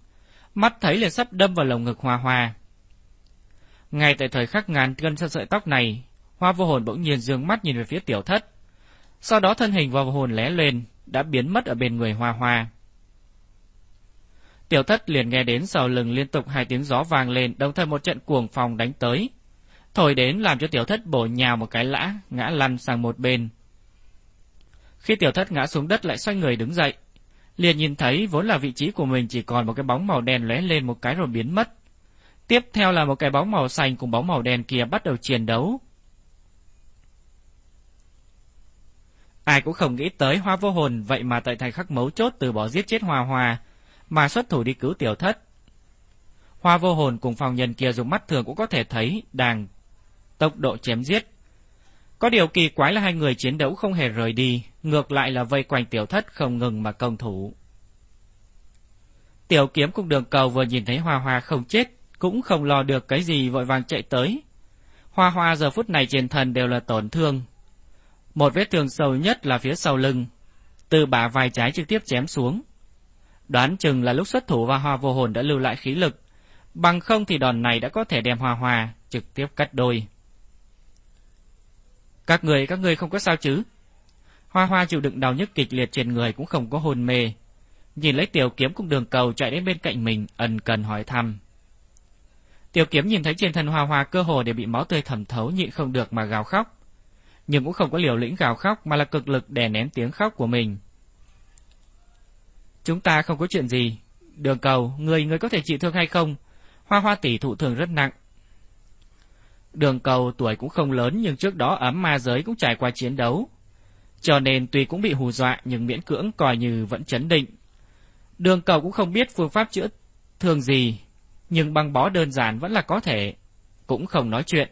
mắt thấy là sắp đâm vào lồng ngực Hoa Hoa. Ngay tại thời khắc ngàn cân sợi sợi tóc này, Hoa Vô Hồn bỗng nhiên dương mắt nhìn về phía tiểu thất. Sau đó thân hình Hoa Vô Hồn lé lên, đã biến mất ở bên người Hoa Hoa. Tiểu thất liền nghe đến sau lưng liên tục hai tiếng gió vang lên, đồng thời một trận cuồng phòng đánh tới. Thổi đến làm cho tiểu thất bổ nhào một cái lã, ngã lăn sang một bên. Khi tiểu thất ngã xuống đất lại xoay người đứng dậy, liền nhìn thấy vốn là vị trí của mình chỉ còn một cái bóng màu đen lóe lên một cái rồi biến mất. Tiếp theo là một cái bóng màu xanh cùng bóng màu đen kia bắt đầu chiến đấu. Ai cũng không nghĩ tới hoa vô hồn vậy mà tại thành khắc mấu chốt từ bỏ giết chết hoa hoa, mà xuất thủ đi cứu tiểu thất. Hoa vô hồn cùng phòng nhân kia dùng mắt thường cũng có thể thấy đang tốc độ chém giết. Có điều kỳ quái là hai người chiến đấu không hề rời đi, ngược lại là vây quanh tiểu thất không ngừng mà công thủ. Tiểu kiếm cùng đường cầu vừa nhìn thấy hoa hoa không chết, cũng không lo được cái gì vội vàng chạy tới. Hoa hoa giờ phút này trên thân đều là tổn thương. Một vết thương sâu nhất là phía sau lưng, từ bả vai trái trực tiếp chém xuống. Đoán chừng là lúc xuất thủ và hoa vô hồn đã lưu lại khí lực, bằng không thì đòn này đã có thể đem hoa hoa trực tiếp cắt đôi. Các người, các người không có sao chứ? Hoa hoa chịu đựng đau nhức kịch liệt trên người cũng không có hồn mê. Nhìn lấy tiểu kiếm cùng đường cầu chạy đến bên cạnh mình, ẩn cần hỏi thăm. Tiểu kiếm nhìn thấy trên thân hoa hoa cơ hồ đều bị máu tươi thẩm thấu nhịn không được mà gào khóc. Nhưng cũng không có liều lĩnh gào khóc mà là cực lực đè nén tiếng khóc của mình. Chúng ta không có chuyện gì. Đường cầu, người người có thể trị thương hay không? Hoa hoa tỷ thụ thường rất nặng. Đường cầu tuổi cũng không lớn nhưng trước đó ấm ma giới cũng trải qua chiến đấu. Cho nên tuy cũng bị hù dọa nhưng miễn cưỡng coi như vẫn chấn định. Đường cầu cũng không biết phương pháp chữa thương gì, nhưng băng bó đơn giản vẫn là có thể. Cũng không nói chuyện,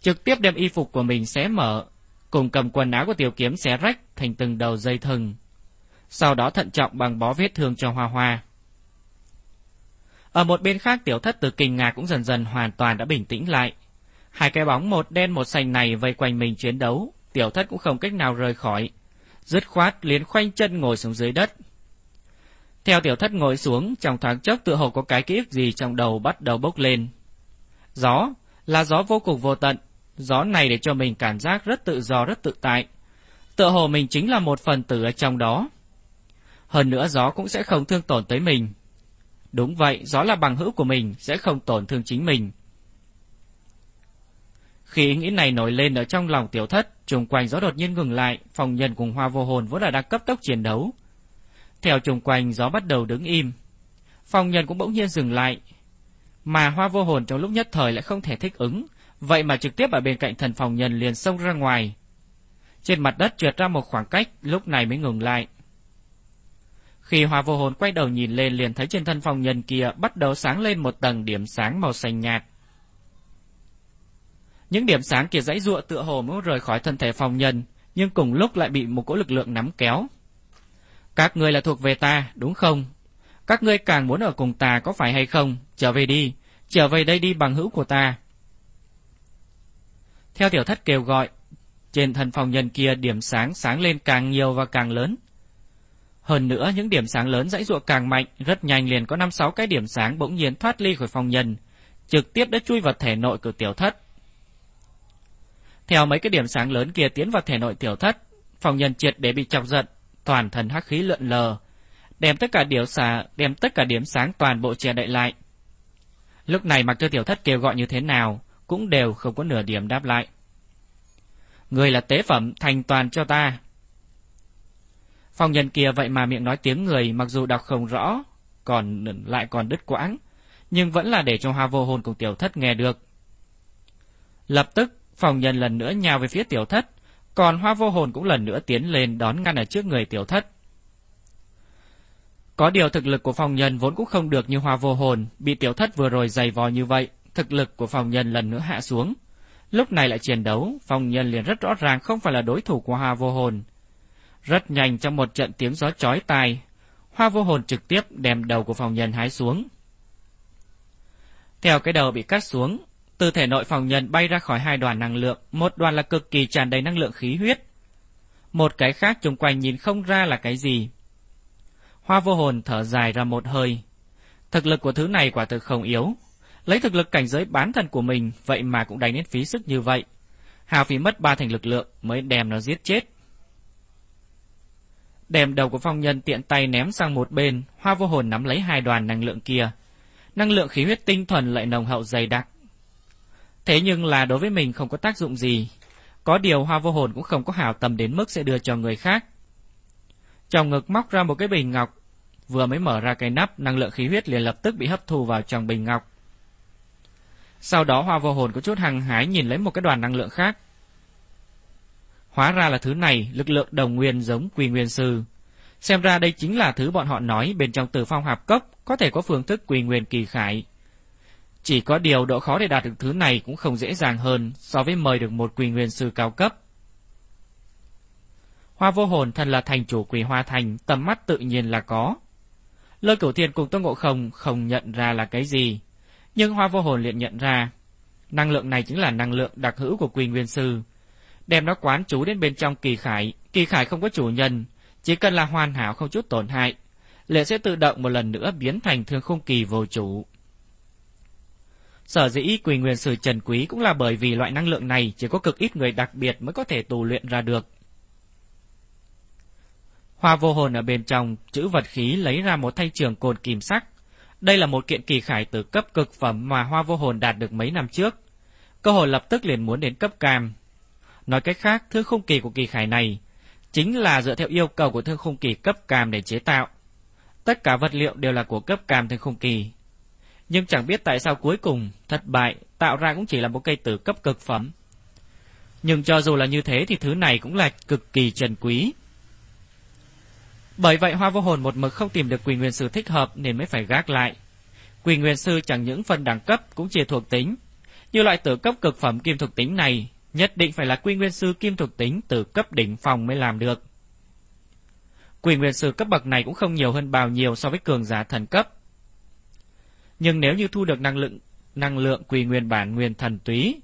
trực tiếp đem y phục của mình xé mở, cùng cầm quần áo của tiểu kiếm xé rách thành từng đầu dây thừng. Sau đó thận trọng bằng bó vết thương cho Hoa Hoa. Ở một bên khác tiểu thất từ kinh ngạc cũng dần dần hoàn toàn đã bình tĩnh lại. Hai cái bóng một đen một xanh này vây quanh mình chiến đấu, tiểu thất cũng không cách nào rời khỏi. Dứt khoát liền khoanh chân ngồi xuống dưới đất. Theo tiểu thất ngồi xuống, trong thoáng chốc tựa hồ có cái ký ức gì trong đầu bắt đầu bốc lên. Gió, là gió vô cùng vô tận, gió này để cho mình cảm giác rất tự do rất tự tại. Tựa hồ mình chính là một phần tử ở trong đó. Hơn nữa gió cũng sẽ không thương tổn tới mình. Đúng vậy, gió là bằng hữu của mình, sẽ không tổn thương chính mình. Khi ý nghĩ này nổi lên ở trong lòng tiểu thất, trùng quanh gió đột nhiên ngừng lại, phòng nhân cùng hoa vô hồn vốn là đang cấp tốc chiến đấu. Theo trùng quanh gió bắt đầu đứng im. Phòng nhân cũng bỗng nhiên dừng lại. Mà hoa vô hồn trong lúc nhất thời lại không thể thích ứng, vậy mà trực tiếp ở bên cạnh thần phòng nhân liền xông ra ngoài. Trên mặt đất trượt ra một khoảng cách, lúc này mới ngừng lại. Khi hòa vô hồn quay đầu nhìn lên liền thấy trên thân phòng nhân kia bắt đầu sáng lên một tầng điểm sáng màu xanh nhạt. Những điểm sáng kia dãy ruộng tựa hồ muốn rời khỏi thân thể phòng nhân, nhưng cùng lúc lại bị một cỗ lực lượng nắm kéo. Các ngươi là thuộc về ta, đúng không? Các ngươi càng muốn ở cùng ta có phải hay không? Trở về đi, trở về đây đi bằng hữu của ta. Theo tiểu thất kêu gọi, trên thân phòng nhân kia điểm sáng sáng lên càng nhiều và càng lớn. Hơn nữa, những điểm sáng lớn dãy ruộng càng mạnh, rất nhanh liền có năm sáu cái điểm sáng bỗng nhiên thoát ly khỏi phòng nhân, trực tiếp đã chui vào thể nội của tiểu thất. Theo mấy cái điểm sáng lớn kia tiến vào thể nội tiểu thất, phòng nhân triệt để bị chọc giận, toàn thân hắc khí lượn lờ, đem tất cả điều xà, đem tất cả điểm sáng toàn bộ che đậy lại. Lúc này mặc cho tiểu thất kêu gọi như thế nào, cũng đều không có nửa điểm đáp lại. Người là tế phẩm, thành toàn cho ta. Phong nhân kia vậy mà miệng nói tiếng người mặc dù đọc không rõ, còn lại còn đứt quãng, nhưng vẫn là để cho hoa vô hồn cùng tiểu thất nghe được. Lập tức, phong nhân lần nữa nhào về phía tiểu thất, còn hoa vô hồn cũng lần nữa tiến lên đón ngăn ở trước người tiểu thất. Có điều thực lực của phong nhân vốn cũng không được như hoa vô hồn, bị tiểu thất vừa rồi dày vò như vậy, thực lực của phòng nhân lần nữa hạ xuống. Lúc này lại chiến đấu, phòng nhân liền rất rõ ràng không phải là đối thủ của hoa vô hồn. Rất nhanh trong một trận tiếng gió chói tai, hoa vô hồn trực tiếp đem đầu của phòng nhân hái xuống. Theo cái đầu bị cắt xuống, từ thể nội phòng nhân bay ra khỏi hai đoàn năng lượng, một đoàn là cực kỳ tràn đầy năng lượng khí huyết. Một cái khác chung quanh nhìn không ra là cái gì. Hoa vô hồn thở dài ra một hơi. Thực lực của thứ này quả thực không yếu. Lấy thực lực cảnh giới bán thần của mình, vậy mà cũng đánh đến phí sức như vậy. Hào phí mất ba thành lực lượng mới đem nó giết chết. Đem đầu của phong nhân tiện tay ném sang một bên, hoa vô hồn nắm lấy hai đoàn năng lượng kia. Năng lượng khí huyết tinh thuần lại nồng hậu dày đặc, Thế nhưng là đối với mình không có tác dụng gì. Có điều hoa vô hồn cũng không có hảo tầm đến mức sẽ đưa cho người khác. Trong ngực móc ra một cái bình ngọc. Vừa mới mở ra cái nắp, năng lượng khí huyết liền lập tức bị hấp thu vào trong bình ngọc. Sau đó hoa vô hồn có chút hăng hái nhìn lấy một cái đoàn năng lượng khác. Hóa ra là thứ này, lực lượng đồng nguyên giống quy nguyên sư. Xem ra đây chính là thứ bọn họ nói bên trong tử phong hạp cấp có thể có phương thức quy nguyên kỳ khải. Chỉ có điều độ khó để đạt được thứ này cũng không dễ dàng hơn so với mời được một quỳ nguyên sư cao cấp. Hoa vô hồn thân là thành chủ quỳ hoa thành, tầm mắt tự nhiên là có. Lôi cửu thiên cùng Tôn Ngộ Không không nhận ra là cái gì, nhưng hoa vô hồn liền nhận ra. Năng lượng này chính là năng lượng đặc hữu của quỳ nguyên sư. Đem nó quán trú đến bên trong kỳ khải, kỳ khải không có chủ nhân, chỉ cần là hoàn hảo không chút tổn hại, liền sẽ tự động một lần nữa biến thành thương khung kỳ vô chủ. Sở dĩ quỳ nguyên Sư trần quý cũng là bởi vì loại năng lượng này chỉ có cực ít người đặc biệt mới có thể tù luyện ra được. Hoa vô hồn ở bên trong, chữ vật khí lấy ra một thanh trường cồn kìm sắc. Đây là một kiện kỳ khải từ cấp cực phẩm mà hoa vô hồn đạt được mấy năm trước. Cơ hội lập tức liền muốn đến cấp cam. Nói cách khác, thương khung kỳ của kỳ khải này chính là dựa theo yêu cầu của thương khung kỳ cấp cam để chế tạo. Tất cả vật liệu đều là của cấp cam thương khung kỳ, nhưng chẳng biết tại sao cuối cùng thất bại, tạo ra cũng chỉ là một cây tử cấp cực phẩm. Nhưng cho dù là như thế thì thứ này cũng là cực kỳ trần quý. Bởi vậy Hoa Vô Hồn một mực không tìm được Quỳ Nguyên Sư thích hợp nên mới phải gác lại. Quỳ Nguyên Sư chẳng những phần đẳng cấp cũng chia thuộc tính, Như loại tử cấp cực phẩm kim thuộc tính này, nhất định phải là quy nguyên sư kim thuộc tính từ cấp đỉnh phòng mới làm được. Quỳ nguyên sư cấp bậc này cũng không nhiều hơn bao nhiêu so với cường giả thần cấp. Nhưng nếu như thu được năng lượng năng lượng Quỳ nguyên bản nguyên thần túy,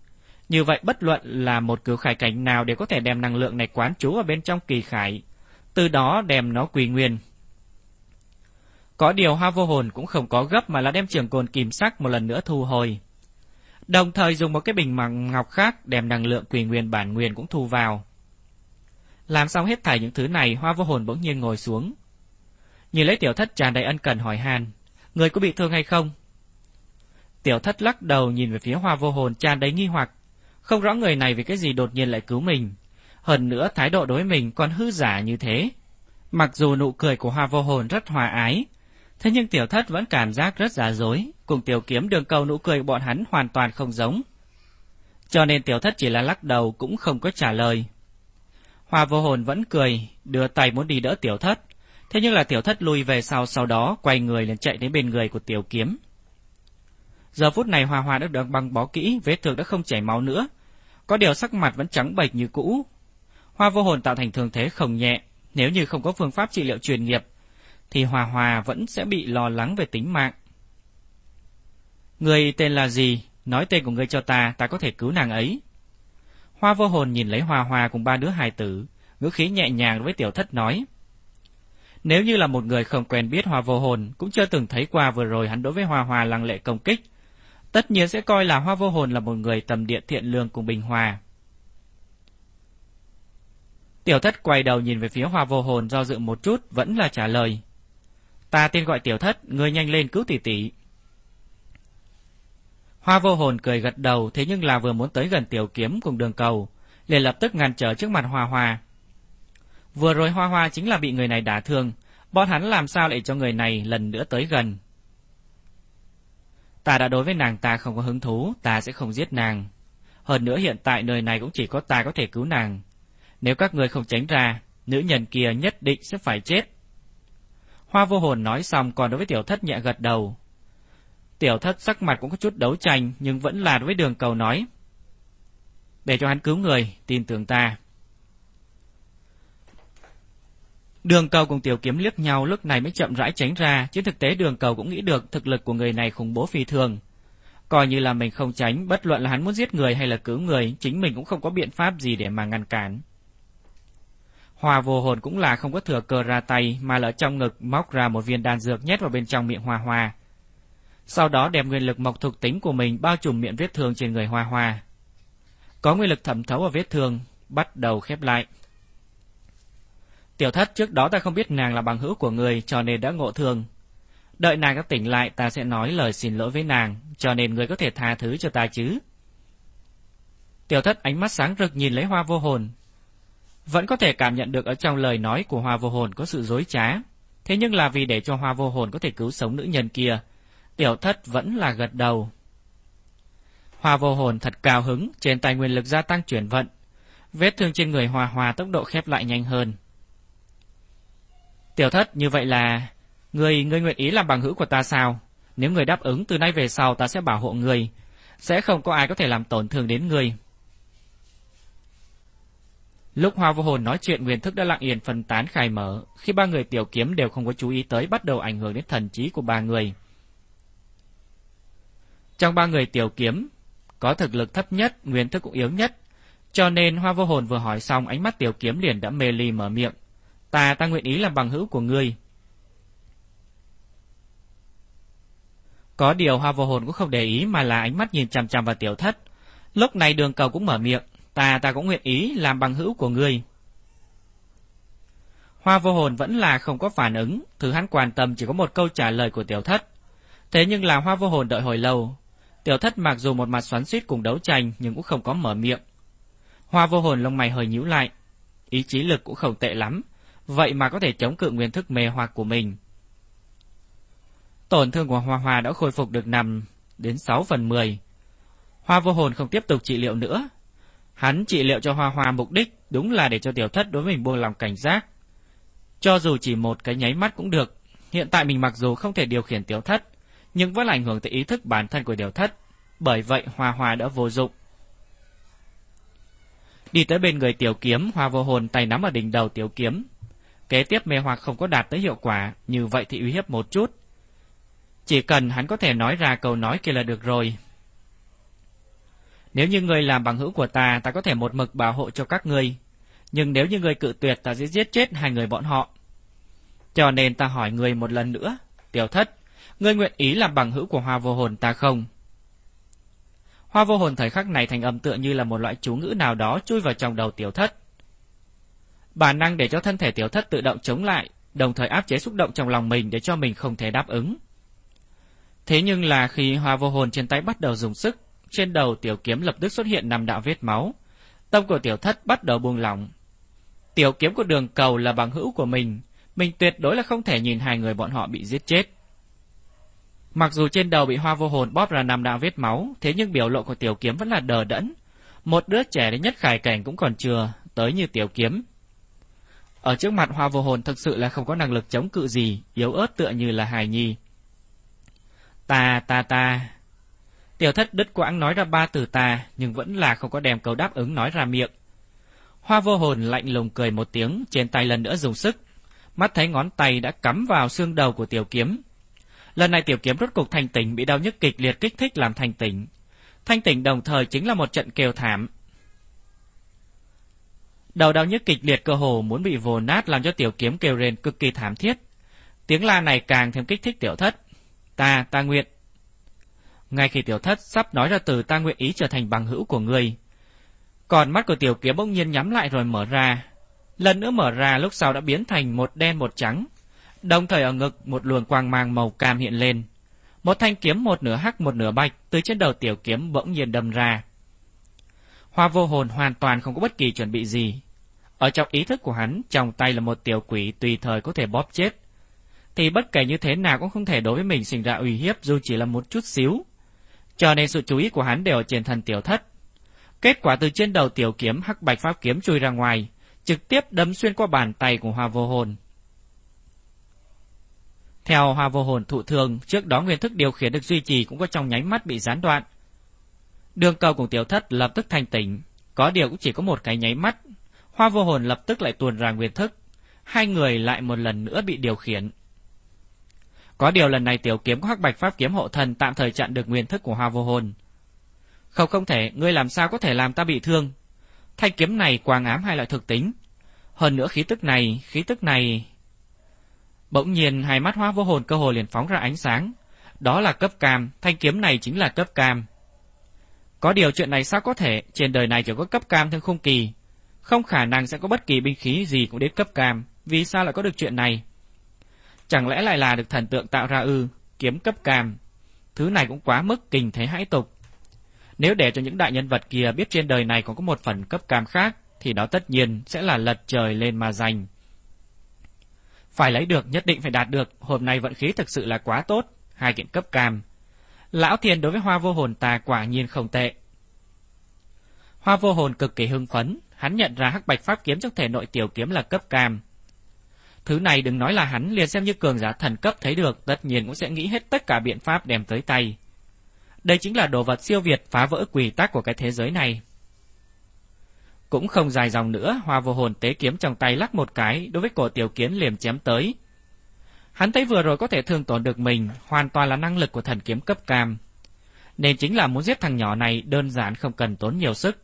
như vậy bất luận là một cửu khải cảnh nào đều có thể đem năng lượng này quán trú ở bên trong kỳ khải, từ đó đem nó quỳ nguyên. Có điều hoa vô hồn cũng không có gấp mà là đem trường cồn kìm sắc một lần nữa thu hồi. Đồng thời dùng một cái bình màng ngọc khác đem năng lượng quỳ nguyên bản nguyên cũng thu vào. Làm xong hết thảy những thứ này, hoa vô hồn bỗng nhiên ngồi xuống. Nhìn lấy tiểu thất tràn đầy ân cần hỏi han, người có bị thương hay không? Tiểu thất lắc đầu nhìn về phía hoa vô hồn tràn đầy nghi hoặc, không rõ người này vì cái gì đột nhiên lại cứu mình. Hơn nữa thái độ đối mình còn hư giả như thế. Mặc dù nụ cười của hoa vô hồn rất hòa ái, thế nhưng tiểu thất vẫn cảm giác rất giả dối, cùng tiểu kiếm đường cầu nụ cười bọn hắn hoàn toàn không giống. Cho nên tiểu thất chỉ là lắc đầu cũng không có trả lời. Hoa vô hồn vẫn cười, đưa tay muốn đi đỡ tiểu thất. Thế nhưng là tiểu thất lùi về sau sau đó quay người lên chạy đến bên người của tiểu kiếm. Giờ phút này Hoa Hoa đã được băng bó kỹ, vết thương đã không chảy máu nữa. Có điều sắc mặt vẫn trắng bệch như cũ. Hoa vô hồn tạo thành thương thế không nhẹ, nếu như không có phương pháp trị liệu truyền nghiệp, thì Hòa Hòa vẫn sẽ bị lo lắng về tính mạng. Người tên là gì? Nói tên của người cho ta, ta có thể cứu nàng ấy. Hoa vô hồn nhìn lấy Hòa Hòa cùng ba đứa hài tử, ngữ khí nhẹ nhàng với tiểu thất nói. Nếu như là một người không quen biết Hoa vô hồn, cũng chưa từng thấy qua vừa rồi hắn đối với Hoa Hòa lăng lệ công kích, tất nhiên sẽ coi là Hoa vô hồn là một người tầm địa thiện lương cùng bình hòa. Tiểu thất quay đầu nhìn về phía Hoa vô hồn do dự một chút, vẫn là trả lời. Ta tên gọi tiểu thất, người nhanh lên cứu tỷ tỷ. Hoa vô hồn cười gật đầu, thế nhưng là vừa muốn tới gần tiểu kiếm cùng đường cầu, liền lập tức ngăn trở trước mặt Hoa Hoa. Vừa rồi Hoa Hoa chính là bị người này đả thương, bọn hắn làm sao lại cho người này lần nữa tới gần. Ta đã đối với nàng ta không có hứng thú, ta sẽ không giết nàng. Hơn nữa hiện tại nơi này cũng chỉ có ta có thể cứu nàng. Nếu các người không tránh ra, nữ nhân kia nhất định sẽ phải chết. Hoa vô hồn nói xong còn đối với tiểu thất nhẹ gật đầu, Tiểu thất sắc mặt cũng có chút đấu tranh, nhưng vẫn là với đường cầu nói. Để cho hắn cứu người, tin tưởng ta. Đường cầu cùng tiểu kiếm liếc nhau lúc này mới chậm rãi tránh ra, chứ thực tế đường cầu cũng nghĩ được thực lực của người này khủng bố phi thường. Coi như là mình không tránh, bất luận là hắn muốn giết người hay là cứu người, chính mình cũng không có biện pháp gì để mà ngăn cản. Hòa vô hồn cũng là không có thừa cơ ra tay, mà lỡ trong ngực móc ra một viên đan dược nhét vào bên trong miệng hoa hoa sau đó đem nguyên lực mộc thuộc tính của mình bao trùm miệng vết thương trên người Hoa Hoa. Có nguyên lực thẩm thấu vào vết thương, bắt đầu khép lại. Tiểu thất trước đó ta không biết nàng là bằng hữu của người cho nên đã ngộ thương. Đợi nàng có tỉnh lại ta sẽ nói lời xin lỗi với nàng, cho nên người có thể tha thứ cho ta chứ. Tiểu thất ánh mắt sáng rực nhìn lấy hoa vô hồn. Vẫn có thể cảm nhận được ở trong lời nói của hoa vô hồn có sự dối trá. Thế nhưng là vì để cho hoa vô hồn có thể cứu sống nữ nhân kia, Tiểu thất vẫn là gật đầu. Hoa vô hồn thật cao hứng, trên tay nguyên lực gia tăng chuyển vận. Vết thương trên người hòa hòa tốc độ khép lại nhanh hơn. Tiểu thất, như vậy là... Người, người nguyện ý làm bằng hữu của ta sao? Nếu người đáp ứng từ nay về sau ta sẽ bảo hộ người. Sẽ không có ai có thể làm tổn thương đến người. Lúc Hoa Vô Hồn nói chuyện nguyên thức đã lặng yên phân tán khai mở, khi ba người tiểu kiếm đều không có chú ý tới bắt đầu ảnh hưởng đến thần trí của ba người. Trong ba người tiểu kiếm, có thực lực thấp nhất, nguyên thức cũng yếu nhất. Cho nên hoa vô hồn vừa hỏi xong ánh mắt tiểu kiếm liền đã mê ly mở miệng. Ta ta nguyện ý làm bằng hữu của ngươi. Có điều hoa vô hồn cũng không để ý mà là ánh mắt nhìn chằm chằm vào tiểu thất. Lúc này đường cầu cũng mở miệng. Ta ta cũng nguyện ý làm bằng hữu của ngươi. Hoa vô hồn vẫn là không có phản ứng, thứ hắn quan tâm chỉ có một câu trả lời của tiểu thất. Thế nhưng là hoa vô hồn đợi hồi lâu, Tiểu thất mặc dù một mặt xoắn suýt cùng đấu tranh nhưng cũng không có mở miệng. Hoa vô hồn lông mày hơi nhíu lại. Ý chí lực cũng không tệ lắm, vậy mà có thể chống cự nguyên thức mê hoặc của mình. Tổn thương của Hoa Hoa đã khôi phục được nằm đến 6 phần 10. Hoa vô hồn không tiếp tục trị liệu nữa. Hắn trị liệu cho Hoa Hoa mục đích đúng là để cho tiểu thất đối với mình buông lòng cảnh giác. Cho dù chỉ một cái nháy mắt cũng được, hiện tại mình mặc dù không thể điều khiển tiểu thất, nhưng vẫn ảnh hưởng tới ý thức bản thân của tiểu thất. bởi vậy Hoa Hoa đã vô dụng. Đi tới bên người tiểu kiếm, Hoa vô hồn tay nắm ở đỉnh đầu tiểu kiếm. Kế tiếp mê hoặc không có đạt tới hiệu quả, như vậy thì uy hiếp một chút. Chỉ cần hắn có thể nói ra câu nói kia là được rồi. Nếu như ngươi làm bằng hữu của ta, ta có thể một mực bảo hộ cho các ngươi. Nhưng nếu như ngươi cự tuyệt, ta sẽ giết chết hai người bọn họ. Cho nên ta hỏi ngươi một lần nữa, tiểu thất, ngươi nguyện ý làm bằng hữu của hoa vô hồn ta không? Hoa vô hồn thời khắc này thành âm tựa như là một loại chú ngữ nào đó chui vào trong đầu tiểu thất. Bản năng để cho thân thể tiểu thất tự động chống lại, đồng thời áp chế xúc động trong lòng mình để cho mình không thể đáp ứng. Thế nhưng là khi hoa vô hồn trên tay bắt đầu dùng sức, trên đầu tiểu kiếm lập tức xuất hiện năm đạo vết máu. Tâm của tiểu thất bắt đầu buông lỏng. Tiểu kiếm của đường cầu là bằng hữu của mình, mình tuyệt đối là không thể nhìn hai người bọn họ bị giết chết. Mặc dù trên đầu bị hoa vô hồn bóp ra năm đạo vết máu, thế nhưng biểu lộ của tiểu kiếm vẫn là đờ đẫn. Một đứa trẻ đến nhất khải cảnh cũng còn chưa, tới như tiểu kiếm. Ở trước mặt hoa vô hồn thực sự là không có năng lực chống cự gì, yếu ớt tựa như là hài nhi. Ta ta ta. Tiểu thất đứt quãng nói ra ba từ ta, nhưng vẫn là không có đem câu đáp ứng nói ra miệng. Hoa vô hồn lạnh lùng cười một tiếng, trên tay lần nữa dùng sức. Mắt thấy ngón tay đã cắm vào xương đầu của tiểu kiếm, Lần này tiểu kiếm rốt cục thanh tỉnh bị đau nhức kịch liệt kích thích làm thanh tỉnh. Thanh tỉnh đồng thời chính là một trận kêu thảm. Đầu đau nhức kịch liệt cơ hồ muốn bị vồ nát làm cho tiểu kiếm kêu rên cực kỳ thảm thiết. Tiếng la này càng thêm kích thích tiểu thất. Ta, ta nguyện. Ngay khi tiểu thất sắp nói ra từ ta nguyện ý trở thành bằng hữu của ngươi. Còn mắt của tiểu kiếm bỗng nhiên nhắm lại rồi mở ra. Lần nữa mở ra lúc sau đã biến thành một đen một trắng. Đồng thời ở ngực một luồng quang mang màu cam hiện lên. Một thanh kiếm một nửa hắc một nửa bạch từ trên đầu tiểu kiếm bỗng nhiên đâm ra. Hoa vô hồn hoàn toàn không có bất kỳ chuẩn bị gì. Ở trong ý thức của hắn, trong tay là một tiểu quỷ tùy thời có thể bóp chết. Thì bất kể như thế nào cũng không thể đối với mình sinh ra uy hiếp dù chỉ là một chút xíu. Cho nên sự chú ý của hắn đều ở trên thân tiểu thất. Kết quả từ trên đầu tiểu kiếm hắc bạch pháp kiếm chui ra ngoài, trực tiếp đâm xuyên qua bàn tay của hoa vô hồn. Theo hoa vô hồn thụ thường, trước đó nguyên thức điều khiển được duy trì cũng có trong nháy mắt bị gián đoạn. Đường cầu cùng tiểu thất lập tức thanh tỉnh, có điều cũng chỉ có một cái nháy mắt. Hoa vô hồn lập tức lại tuồn ra nguyên thức, hai người lại một lần nữa bị điều khiển. Có điều lần này tiểu kiếm có hắc bạch pháp kiếm hộ thần tạm thời chặn được nguyên thức của hoa vô hồn. Không không thể, ngươi làm sao có thể làm ta bị thương? Thanh kiếm này quang ám hai loại thực tính? Hơn nữa khí tức này, khí tức này... Bỗng nhiên hai mắt hoa vô hồn cơ hồ liền phóng ra ánh sáng. Đó là cấp cam, thanh kiếm này chính là cấp cam. Có điều chuyện này sao có thể, trên đời này chỉ có cấp cam thương không kỳ. Không khả năng sẽ có bất kỳ binh khí gì cũng đến cấp cam, vì sao lại có được chuyện này? Chẳng lẽ lại là được thần tượng tạo ra ư, kiếm cấp cam. Thứ này cũng quá mức kinh thế hãi tục. Nếu để cho những đại nhân vật kia biết trên đời này còn có một phần cấp cam khác, thì đó tất nhiên sẽ là lật trời lên mà giành. Phải lấy được, nhất định phải đạt được, hôm nay vận khí thực sự là quá tốt, hai kiện cấp cam. Lão Thiên đối với hoa vô hồn tà quả nhiên không tệ. Hoa vô hồn cực kỳ hưng phấn, hắn nhận ra hắc bạch pháp kiếm trong thể nội tiểu kiếm là cấp cam. Thứ này đừng nói là hắn liền xem như cường giả thần cấp thấy được, tất nhiên cũng sẽ nghĩ hết tất cả biện pháp đem tới tay. Đây chính là đồ vật siêu việt phá vỡ quy tắc của cái thế giới này. Cũng không dài dòng nữa, hoa vô hồn tế kiếm trong tay lắc một cái, đối với cổ tiểu kiến liềm chém tới. Hắn thấy vừa rồi có thể thương tổn được mình, hoàn toàn là năng lực của thần kiếm cấp cam. Nên chính là muốn giết thằng nhỏ này đơn giản không cần tốn nhiều sức.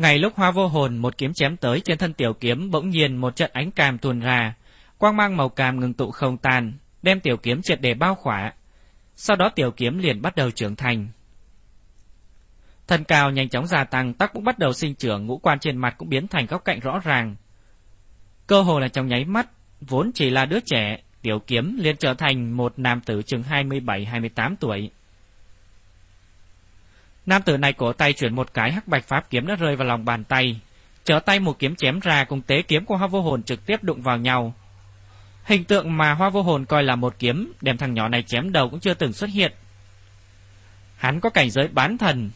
Ngày lúc hoa vô hồn một kiếm chém tới trên thân tiểu kiếm bỗng nhiên một trận ánh cam tuôn ra, quang mang màu cam ngừng tụ không tan, đem tiểu kiếm triệt để bao khỏa. Sau đó tiểu kiếm liền bắt đầu trưởng thành, Thân cao nhanh chóng gia tăng, tóc cũng bắt đầu sinh trưởng, ngũ quan trên mặt cũng biến thành góc cạnh rõ ràng. Cơ hồ là trong nháy mắt, vốn chỉ là đứa trẻ, tiểu kiếm liền trở thành một nam tử chừng 27-28 tuổi. Nam tử này cổ tay chuyển một cái hắc bạch pháp kiếm đã rơi vào lòng bàn tay, trở tay một kiếm chém ra cùng tế kiếm của hoa vô hồn trực tiếp đụng vào nhau. Hình tượng mà hoa vô hồn coi là một kiếm, đem thằng nhỏ này chém đầu cũng chưa từng xuất hiện. Hắn có cảnh giới bán thần,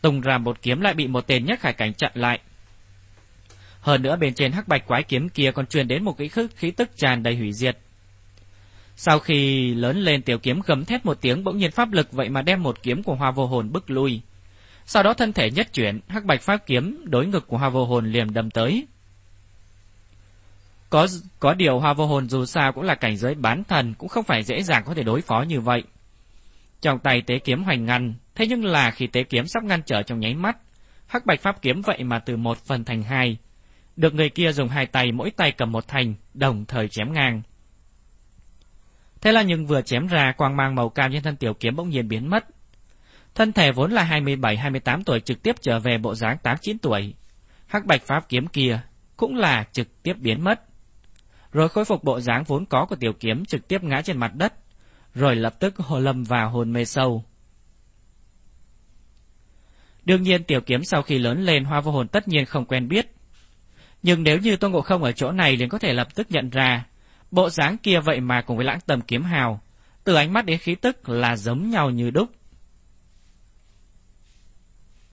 tung ra một kiếm lại bị một tên nhất khải cảnh chặn lại. Hơn nữa bên trên hắc bạch quái kiếm kia còn truyền đến một cái khí, khí tức tràn đầy hủy diệt. Sau khi lớn lên tiểu kiếm gầm thét một tiếng bỗng nhiên pháp lực vậy mà đem một kiếm của hoa vô hồn bức lui. Sau đó thân thể nhất chuyển, hắc bạch pháp kiếm đối ngực của hoa vô hồn liềm đâm tới. Có có điều hoa vô hồn dù sao cũng là cảnh giới bán thần, cũng không phải dễ dàng có thể đối phó như vậy. Trong tay tế kiếm hoành ngăn, thế nhưng là khi tế kiếm sắp ngăn trở trong nháy mắt, hắc bạch pháp kiếm vậy mà từ một phần thành hai. Được người kia dùng hai tay mỗi tay cầm một thành, đồng thời chém ngang. Thế là nhưng vừa chém ra quang mang màu cam trên thân tiểu kiếm bỗng nhiên biến mất. Thân thể vốn là 27-28 tuổi trực tiếp trở về bộ dáng 8-9 tuổi. Hắc bạch pháp kiếm kia cũng là trực tiếp biến mất. Rồi khôi phục bộ dáng vốn có của tiểu kiếm trực tiếp ngã trên mặt đất, rồi lập tức hồ lâm vào hồn mê sâu. Đương nhiên tiểu kiếm sau khi lớn lên hoa vô hồn tất nhiên không quen biết. Nhưng nếu như Tôn Ngộ Không ở chỗ này liền có thể lập tức nhận ra, bộ dáng kia vậy mà cùng với lãng tầm kiếm hào, từ ánh mắt đến khí tức là giống nhau như đúc.